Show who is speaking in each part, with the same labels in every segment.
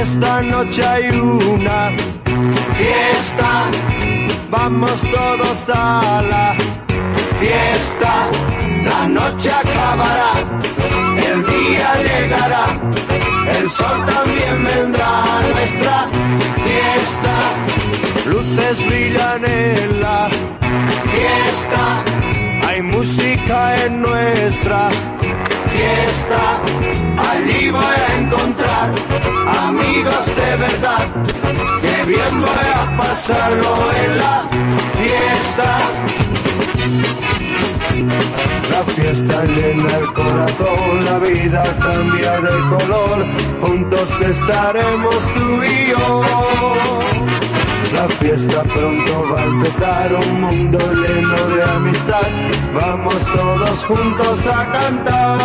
Speaker 1: Esta noche hay una fiesta, vamos todos a la fiesta. La noche acabará, el día llegará, el sol también vendrá a nuestra fiesta. Luces brillan en la fiesta, hay música en nuestra fiesta. Allí voy a encontrar en la fiesta. La fiesta llena el corazón, la vida cambia de color, juntos estaremos tú y yo. La fiesta pronto va a empezar, un mundo lleno de amistad, vamos todos juntos a cantar.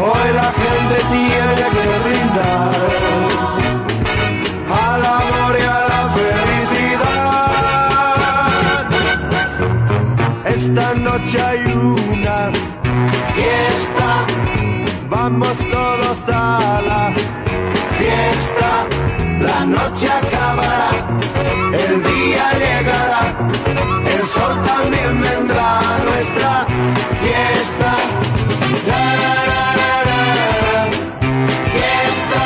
Speaker 1: Hoy la gente tiene Esta noche hay una fiesta, vamos todos a la fiesta. La noche acabará, el día llegará, el sol también vendrá a nuestra fiesta. La, la, la, la, la, fiesta.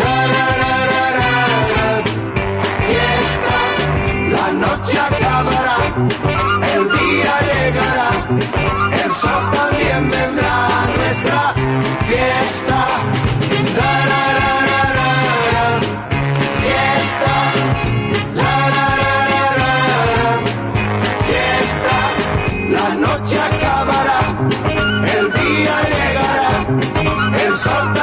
Speaker 1: La, la, la, la, la, fiesta. La noche acabará, el día llegará, el sol también vendrá a nuestra fiesta. La, la, la, la, la, fiesta. La, la, la, la, la, la, fiesta. La noche acabará, el día llegará, el sol